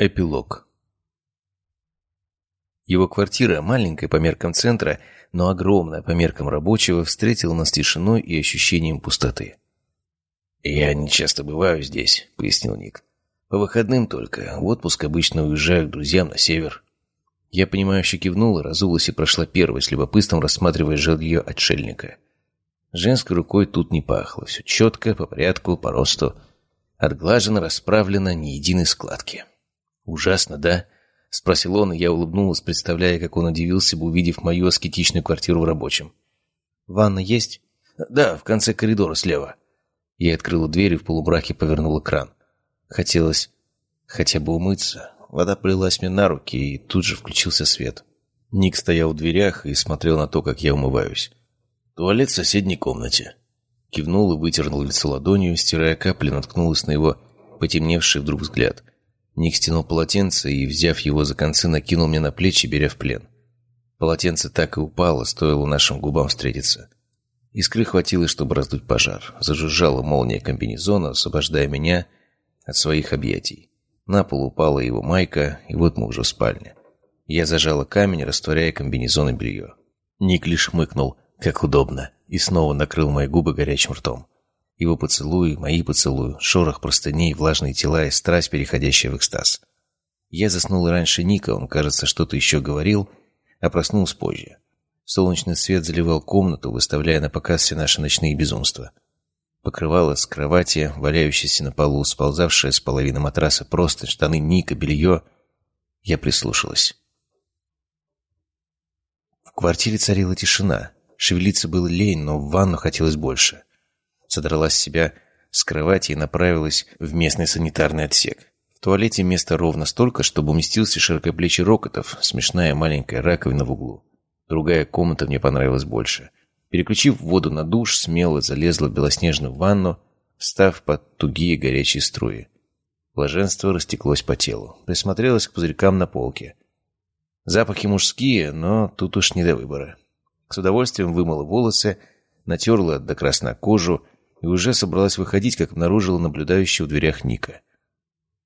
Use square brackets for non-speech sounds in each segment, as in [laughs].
Эпилог Его квартира, маленькая по меркам центра, но огромная по меркам рабочего, встретила нас тишиной и ощущением пустоты. «Я не часто бываю здесь», — пояснил Ник. «По выходным только. В отпуск обычно уезжаю к друзьям на север». Я понимающе кивнула, разулась и прошла первой, с любопытством рассматривая жилье отшельника. Женской рукой тут не пахло. Все четко, по порядку, по росту. Отглажено, расправлено, ни единой складки. «Ужасно, да?» — спросил он, и я улыбнулась, представляя, как он удивился бы, увидев мою аскетичную квартиру в рабочем. «Ванна есть?» «Да, в конце коридора слева». Я открыла дверь и в полубраке повернула кран. Хотелось хотя бы умыться. Вода прилилась мне на руки, и тут же включился свет. Ник стоял в дверях и смотрел на то, как я умываюсь. «Туалет в соседней комнате». Кивнул и вытернул лицо ладонью, стирая капли, наткнулась на его потемневший вдруг взгляд — Ник стянул полотенце и, взяв его за концы, накинул мне на плечи, беря в плен. Полотенце так и упало, стоило нашим губам встретиться. Искры хватило, чтобы раздуть пожар. Зажужжала молния комбинезона, освобождая меня от своих объятий. На пол упала его майка, и вот мы уже в спальне. Я зажала камень, растворяя комбинезон и белье. Ник лишь хмыкнул, как удобно, и снова накрыл мои губы горячим ртом. Его поцелуи, мои поцелуи, шорох простыней, влажные тела и страсть, переходящая в экстаз. Я заснул раньше Ника, он, кажется, что-то еще говорил, а проснулся позже. Солнечный свет заливал комнату, выставляя на показ все наши ночные безумства. Покрывало с кровати, валяющееся на полу, сползавшее с половины матраса просто, штаны Ника, белье. Я прислушалась. В квартире царила тишина. Шевелиться было лень, но в ванну хотелось больше содрала с себя с кровати и направилась в местный санитарный отсек. В туалете места ровно столько, чтобы уместился широкоплечий Рокотов, смешная маленькая раковина в углу. Другая комната мне понравилась больше. Переключив воду на душ, смело залезла в белоснежную ванну, встав под тугие горячие струи. Блаженство растеклось по телу. Присмотрелась к пузырькам на полке. Запахи мужские, но тут уж не до выбора. С удовольствием вымыла волосы, натерла до красна кожу, и уже собралась выходить, как обнаружила наблюдающего в дверях Ника.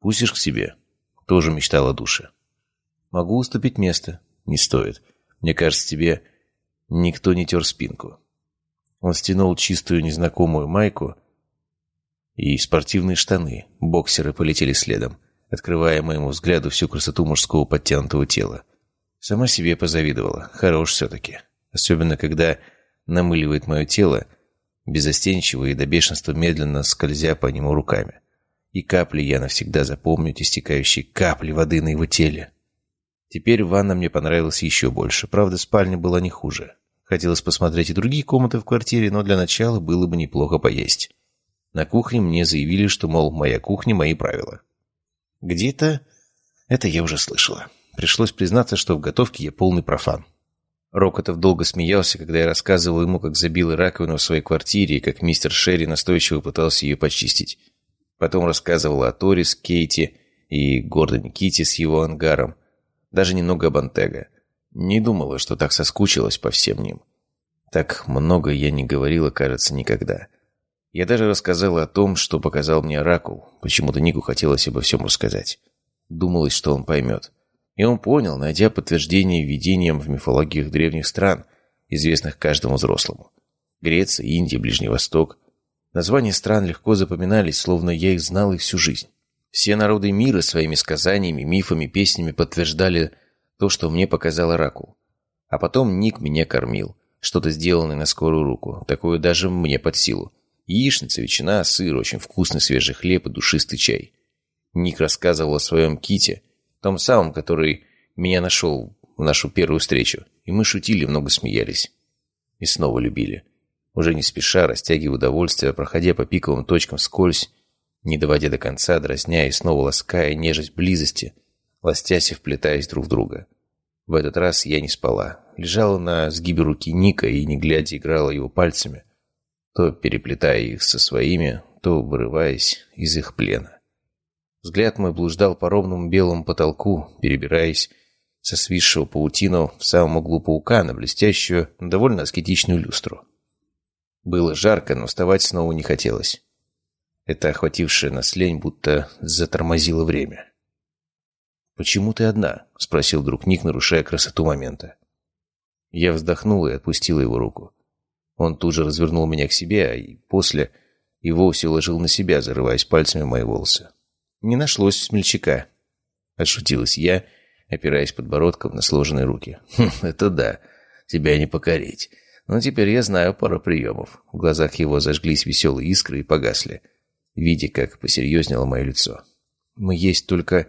«Пустишь к себе?» Тоже мечтала душа. «Могу уступить место». «Не стоит. Мне кажется, тебе никто не тер спинку». Он стянул чистую незнакомую майку и спортивные штаны. Боксеры полетели следом, открывая моему взгляду всю красоту мужского подтянутого тела. Сама себе позавидовала. Хорош все-таки. Особенно, когда намыливает мое тело, безостенчиво и до бешенства медленно скользя по нему руками. И капли я навсегда запомню, те стекающие капли воды на его теле. Теперь ванна мне понравилась еще больше. Правда, спальня была не хуже. Хотелось посмотреть и другие комнаты в квартире, но для начала было бы неплохо поесть. На кухне мне заявили, что, мол, моя кухня — мои правила. Где-то это я уже слышала. Пришлось признаться, что в готовке я полный профан. Рокотов долго смеялся, когда я рассказывал ему, как забил раковину в своей квартире и как мистер Шерри настойчиво пытался ее почистить. Потом рассказывал о Торис, Кейти и Гордоне Кити с его ангаром. Даже немного об Антега. Не думала, что так соскучилась по всем ним. Так много я не говорила, кажется, никогда. Я даже рассказала о том, что показал мне Оракул. Почему-то Нику хотелось обо всем рассказать. Думалось, что он поймет. И он понял, найдя подтверждение видениям в мифологиях древних стран, известных каждому взрослому. Греция, Индия, Ближний Восток. Названия стран легко запоминались, словно я их знал их всю жизнь. Все народы мира своими сказаниями, мифами, песнями подтверждали то, что мне показал Оракул. А потом Ник меня кормил. Что-то сделанное на скорую руку. Такое даже мне под силу. Яичница, ветчина, сыр, очень вкусный свежий хлеб и душистый чай. Ник рассказывал о своем ките – том самом, который меня нашел в нашу первую встречу. И мы шутили, много смеялись. И снова любили. Уже не спеша, растягивая удовольствие, проходя по пиковым точкам скользь, не доводя до конца, дразня и снова лаская нежность близости, ластясь и вплетаясь друг в друга. В этот раз я не спала. Лежала на сгибе руки Ника и, не глядя, играла его пальцами, то переплетая их со своими, то вырываясь из их плена. Взгляд мой блуждал по ровному белому потолку, перебираясь со свисшего паутину в самом углу паука на блестящую, но довольно аскетичную люстру. Было жарко, но вставать снова не хотелось. Это охватившее нас лень будто затормозило время. «Почему ты одна?» — спросил друг Ник, нарушая красоту момента. Я вздохнул и отпустил его руку. Он тут же развернул меня к себе, а после и вовсе уложил на себя, зарываясь пальцами мои волосы. «Не нашлось смельчака», — отшутилась я, опираясь подбородком на сложенные руки. [laughs] «Хм, это да, тебя не покорить. Но теперь я знаю пару приемов». В глазах его зажглись веселые искры и погасли, видя, как посерьезнело мое лицо. «Мы есть только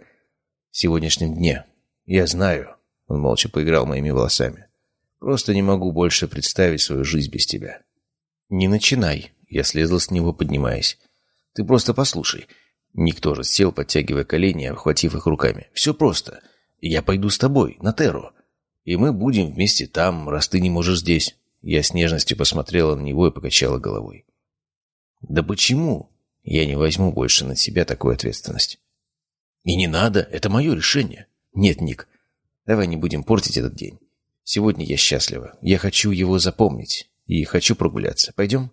в сегодняшнем дне. Я знаю». Он молча поиграл моими волосами. «Просто не могу больше представить свою жизнь без тебя». «Не начинай», я слезла с него, поднимаясь. «Ты просто послушай». Ник тоже сел, подтягивая колени, обхватив их руками. «Все просто. Я пойду с тобой, на Терру. И мы будем вместе там, раз ты не можешь здесь». Я с нежностью посмотрела на него и покачала головой. «Да почему? Я не возьму больше на себя такую ответственность». «И не надо, это мое решение». «Нет, Ник, давай не будем портить этот день. Сегодня я счастлива. Я хочу его запомнить. И хочу прогуляться. Пойдем?»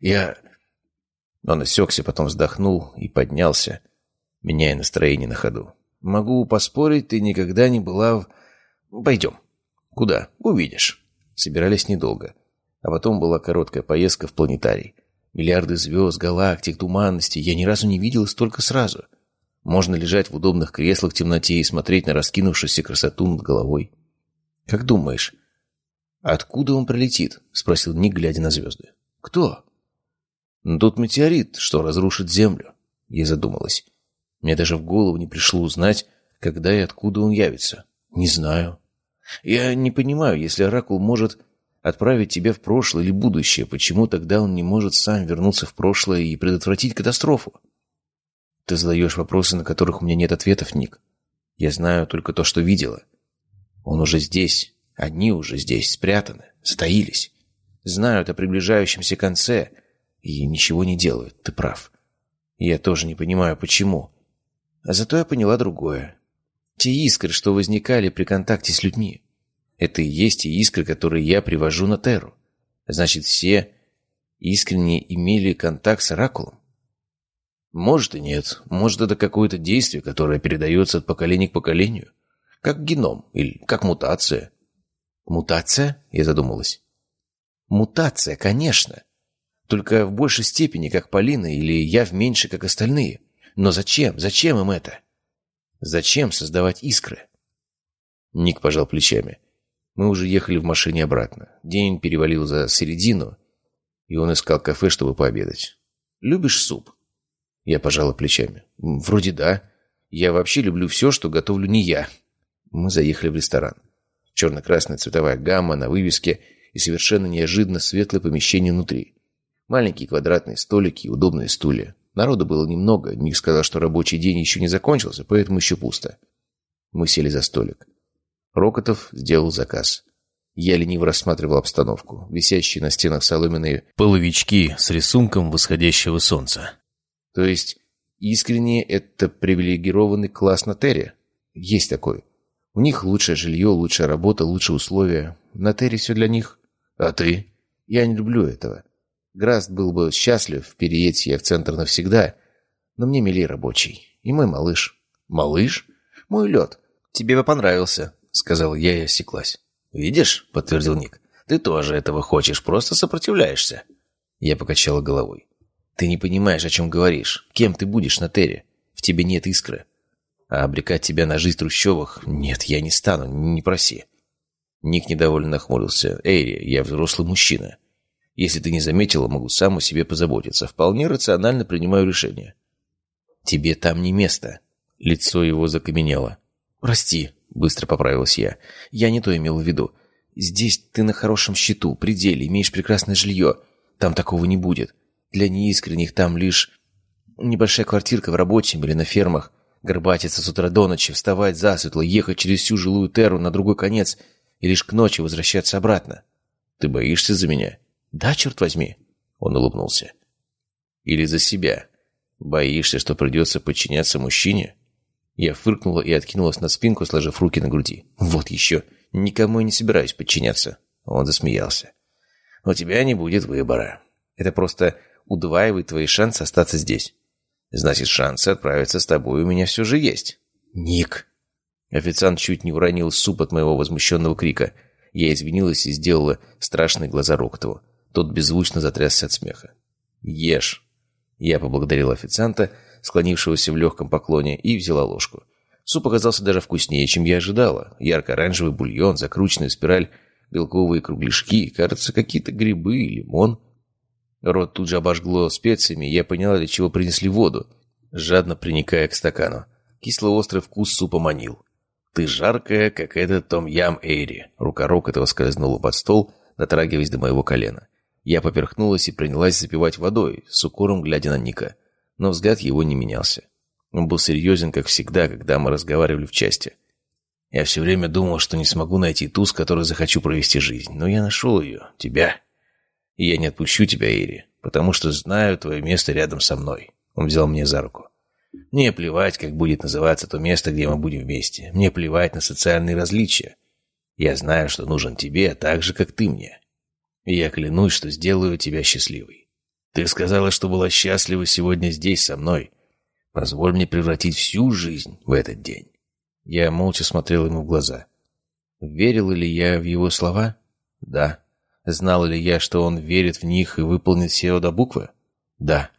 Я...» Он осекся, потом вздохнул и поднялся, меняя настроение на ходу. «Могу поспорить, ты никогда не была в... Пойдем». «Куда? Увидишь». Собирались недолго. А потом была короткая поездка в планетарий. Миллиарды звезд, галактик, туманностей. Я ни разу не видел столько сразу. Можно лежать в удобных креслах в темноте и смотреть на раскинувшуюся красоту над головой. «Как думаешь, откуда он прилетит?» — спросил Ник, глядя на звезды. «Кто?» Тут метеорит, что разрушит Землю. Я задумалась. Мне даже в голову не пришло узнать, когда и откуда он явится. Не знаю. Я не понимаю, если Оракул может отправить тебя в прошлое или будущее, почему тогда он не может сам вернуться в прошлое и предотвратить катастрофу? Ты задаешь вопросы, на которых у меня нет ответов, Ник. Я знаю только то, что видела. Он уже здесь. Они уже здесь, спрятаны, затаились. Знают о приближающемся конце, и ничего не делают, ты прав. Я тоже не понимаю, почему. А зато я поняла другое. Те искры, что возникали при контакте с людьми. Это и есть те искры, которые я привожу на Терру. Значит, все искренне имели контакт с Оракулом? Может и нет. Может, это какое-то действие, которое передается от поколения к поколению. Как геном или как мутация. Мутация? Я задумалась. Мутация, конечно. Только в большей степени, как Полина, или я в меньше, как остальные. Но зачем? Зачем им это? Зачем создавать искры? Ник пожал плечами. Мы уже ехали в машине обратно. День перевалил за середину, и он искал кафе, чтобы пообедать. «Любишь суп?» Я пожала плечами. «Вроде да. Я вообще люблю все, что готовлю не я». Мы заехали в ресторан. Черно-красная цветовая гамма на вывеске и совершенно неожиданно светлое помещение внутри. Маленькие квадратные столики и удобные стулья. Народу было немного, Ник сказал, что рабочий день еще не закончился, поэтому еще пусто. Мы сели за столик. Рокотов сделал заказ. Я лениво рассматривал обстановку. Висящие на стенах соломенные половички с рисунком восходящего солнца. То есть, искренне это привилегированный класс на Терре? Есть такой. У них лучшее жилье, лучшая работа, лучшие условия. На Терре все для них. А ты? Я не люблю этого. Граст был бы счастлив переедь я в центр навсегда, но мне милей рабочий. И мой малыш. Малыш? Мой лед. Тебе бы понравился, сказал я и осеклась. Видишь, подтвердил Ник. Ты тоже этого хочешь, просто сопротивляешься. Я покачала головой. Ты не понимаешь, о чем говоришь. Кем ты будешь на Терре? В тебе нет искры. А обрекать тебя на жизнь трущобах? Нет, я не стану, не проси. Ник недовольно нахмурился. Эйри, я взрослый мужчина. Если ты не заметила, могу сам о себе позаботиться. Вполне рационально принимаю решение. Тебе там не место. Лицо его закаменело. Прости, быстро поправилась я. Я не то имел в виду. Здесь ты на хорошем счету, пределе, имеешь прекрасное жилье. Там такого не будет. Для неискренних там лишь небольшая квартирка в рабочем или на фермах. Горбатиться с утра до ночи, вставать засветло, ехать через всю жилую терру на другой конец и лишь к ночи возвращаться обратно. Ты боишься за меня? «Да, черт возьми!» Он улыбнулся. «Или за себя. Боишься, что придется подчиняться мужчине?» Я фыркнула и откинулась на спинку, сложив руки на груди. «Вот еще! Никому я не собираюсь подчиняться!» Он засмеялся. «У тебя не будет выбора. Это просто удваивает твои шансы остаться здесь. Значит, шансы отправиться с тобой у меня все же есть». «Ник!» Официант чуть не уронил суп от моего возмущенного крика. Я извинилась и сделала страшные глаза Рокотову. Тот беззвучно затрясся от смеха. «Ешь!» Я поблагодарил официанта, склонившегося в легком поклоне, и взяла ложку. Суп оказался даже вкуснее, чем я ожидала. Ярко-оранжевый бульон, закрученный в спираль, белковые кругляшки, кажется, какие-то грибы и лимон. Рот тут же обожгло специями, я поняла, для чего принесли воду, жадно приникая к стакану. Кисло-острый вкус супа манил. «Ты жаркая, как этот Том-Ям Эйри». Рука Рок этого скользнула под стол, дотрагиваясь до моего колена. Я поперхнулась и принялась запивать водой, с укором глядя на Ника. Но взгляд его не менялся. Он был серьезен, как всегда, когда мы разговаривали в части. Я все время думал, что не смогу найти ту, с которой захочу провести жизнь. Но я нашел ее. Тебя. И я не отпущу тебя, Ири, потому что знаю твое место рядом со мной. Он взял меня за руку. Мне плевать, как будет называться то место, где мы будем вместе. Мне плевать на социальные различия. Я знаю, что нужен тебе, так же, как ты мне. Я клянусь, что сделаю тебя счастливой. Ты сказала, что была счастлива сегодня здесь со мной. Позволь мне превратить всю жизнь в этот день. Я молча смотрел ему в глаза. Верил ли я в его слова? Да. Знал ли я, что он верит в них и выполнит все до буквы? Да.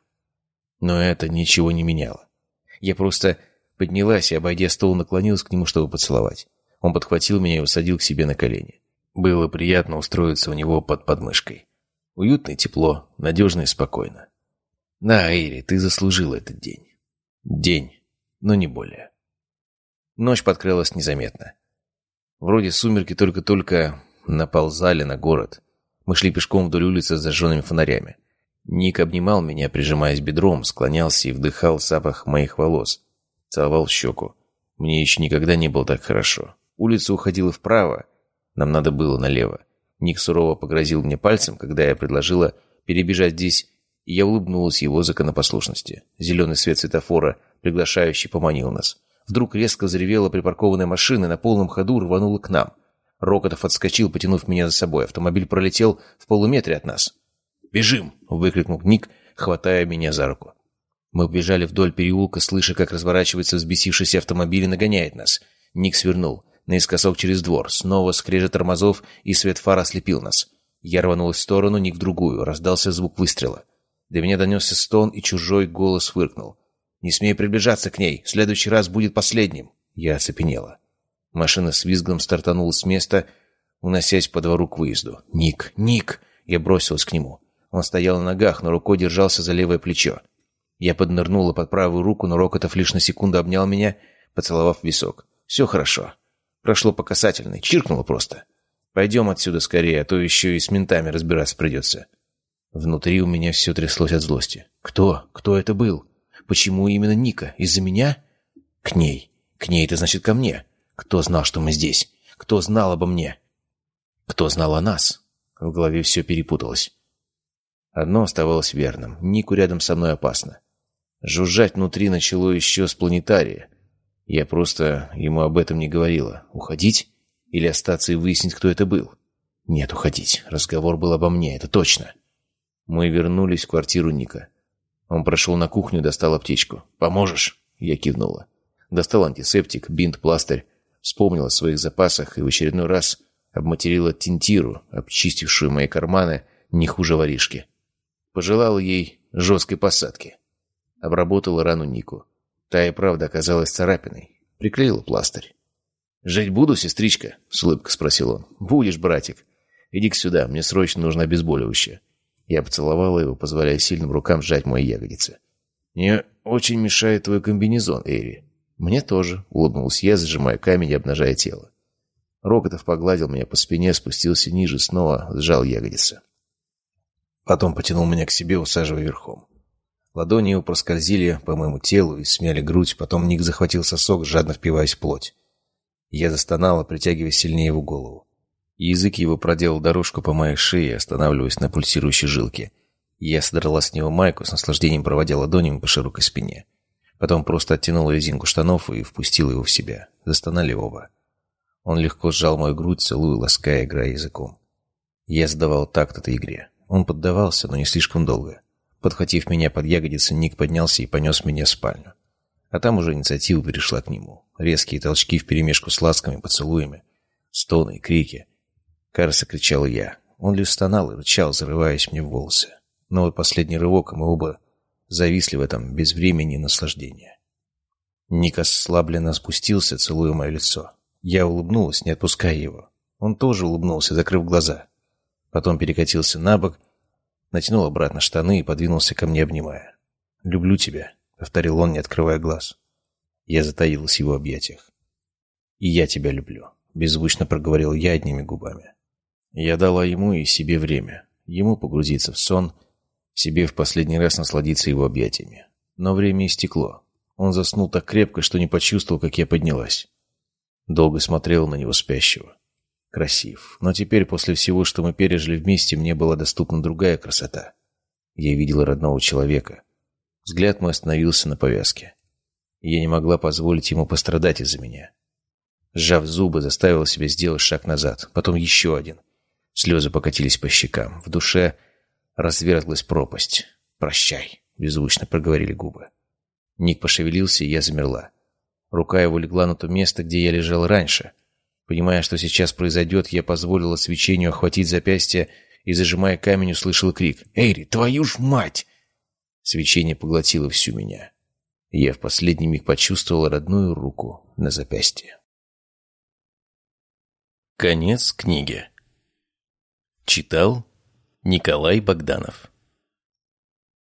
Но это ничего не меняло. Я просто поднялась и, обойдя стол, наклонилась к нему, чтобы поцеловать. Он подхватил меня и усадил к себе на колени. Было приятно устроиться у него под подмышкой. Уютно и тепло, надежно и спокойно. Да, Эйри, ты заслужил этот день. День, но не более. Ночь подкралась незаметно. Вроде сумерки только-только наползали на город. Мы шли пешком вдоль улицы с зажженными фонарями. Ник обнимал меня, прижимаясь бедром, склонялся и вдыхал запах моих волос. Целовал щеку. Мне еще никогда не было так хорошо. Улица уходила вправо, нам надо было налево. Ник сурово погрозил мне пальцем, когда я предложила перебежать здесь, и я улыбнулась его законопослушности. Зеленый свет светофора, приглашающий, поманил нас. Вдруг резко взревела припаркованная машина на полном ходу рванула к нам. Рокотов отскочил, потянув меня за собой. Автомобиль пролетел в полуметре от нас. «Бежим!» — выкрикнул Ник, хватая меня за руку. Мы бежали вдоль переулка, слыша, как разворачивается взбесившийся автомобиль и нагоняет нас. Ник свернул. Наискосок через двор. Снова скрежет тормозов, и свет фар ослепил нас. Я рванул в сторону, Ник в другую. Раздался звук выстрела. До меня донесся стон, и чужой голос выркнул. «Не смей приближаться к ней. Следующий раз будет последним». Я оцепенела. Машина с визгом стартанула с места, уносясь по двору к выезду. «Ник! Ник!» Я бросилась к нему. Он стоял на ногах, но рукой держался за левое плечо. Я поднырнула под правую руку, но Рокотов лишь на секунду обнял меня, поцеловав висок. «Все хорошо. Прошло по касательной. Чиркнуло просто. Пойдем отсюда скорее, а то еще и с ментами разбираться придется». Внутри у меня все тряслось от злости. «Кто? Кто это был? Почему именно Ника? Из-за меня?» «К ней. К ней это значит ко мне. Кто знал, что мы здесь? Кто знал обо мне? Кто знал о нас?» В голове все перепуталось. Одно оставалось верным. Нику рядом со мной опасно. Жужжать внутри начало еще с планетария. Я просто ему об этом не говорила. Уходить? Или остаться и выяснить, кто это был? Нет, уходить. Разговор был обо мне, это точно. Мы вернулись в квартиру Ника. Он прошел на кухню достал аптечку. «Поможешь?» Я кивнула. Достал антисептик, бинт, пластырь. Вспомнил о своих запасах и в очередной раз обматерила тинтиру, обчистившую мои карманы не хуже воришки. Пожелал ей жесткой посадки. Обработала рану Нику. Та и правда оказалась царапиной. Приклеила пластырь. «Жить буду, сестричка?» — с улыбкой спросил он. «Будешь, братик. Иди-ка сюда, мне срочно нужно обезболивающее». Я поцеловала его, позволяя сильным рукам сжать мои ягодицы. «Мне очень мешает твой комбинезон, Эри». «Мне тоже», — улыбнулся я, зажимая камень и обнажая тело. Рокотов погладил меня по спине, спустился ниже, снова сжал ягодицы. Потом потянул меня к себе, усаживая верхом. Ладони его проскользили по моему телу и смяли грудь, потом Ник захватил сосок, жадно впиваясь в плоть. Я застонала, притягивая сильнее его голову. Язык его проделал дорожку по моей шее, останавливаясь на пульсирующей жилке. Я содрала с него майку, с наслаждением проводя ладонями по широкой спине. Потом просто оттянула резинку штанов и впустила его в себя. Застонали оба. Он легко сжал мою грудь, целуя, лаская, играя языком. Я задавал такт этой игре. Он поддавался, но не слишком долго. Подхватив меня под ягодицы, Ник поднялся и понес меня в спальню. А там уже инициатива перешла к нему. Резкие толчки вперемешку с ласками, поцелуями, стоны крики. Кажется, кричал я. Он лишь стонал и рычал, зарываясь мне в волосы. Но вот последний рывок, и мы оба зависли в этом безвремени наслаждения. Ник ослабленно спустился, целуя мое лицо. Я улыбнулась, не отпуская его. Он тоже улыбнулся, закрыв глаза. Потом перекатился на бок, натянул обратно штаны и подвинулся ко мне, обнимая. «Люблю тебя», — повторил он, не открывая глаз. Я затаилась в его объятиях. «И я тебя люблю», — беззвучно проговорил я одними губами. Я дала ему и себе время. Ему погрузиться в сон, себе в последний раз насладиться его объятиями. Но время истекло. Он заснул так крепко, что не почувствовал, как я поднялась. Долго смотрел на него спящего. Красив. Но теперь, после всего, что мы пережили вместе, мне была доступна другая красота. Я видела родного человека. Взгляд мой остановился на повязке. Я не могла позволить ему пострадать из-за меня. Сжав зубы, заставила себя сделать шаг назад. Потом еще один. Слезы покатились по щекам. В душе разверзлась пропасть. «Прощай», — беззвучно проговорили губы. Ник пошевелился, и я замерла. Рука его легла на то место, где я лежал раньше. Понимая, что сейчас произойдет, я позволила свечению охватить запястье и, зажимая камень, услышал крик. «Эйри, твою ж мать!» Свечение поглотило всю меня. Я в последний миг почувствовал родную руку на запястье. Конец книги. Читал Николай Богданов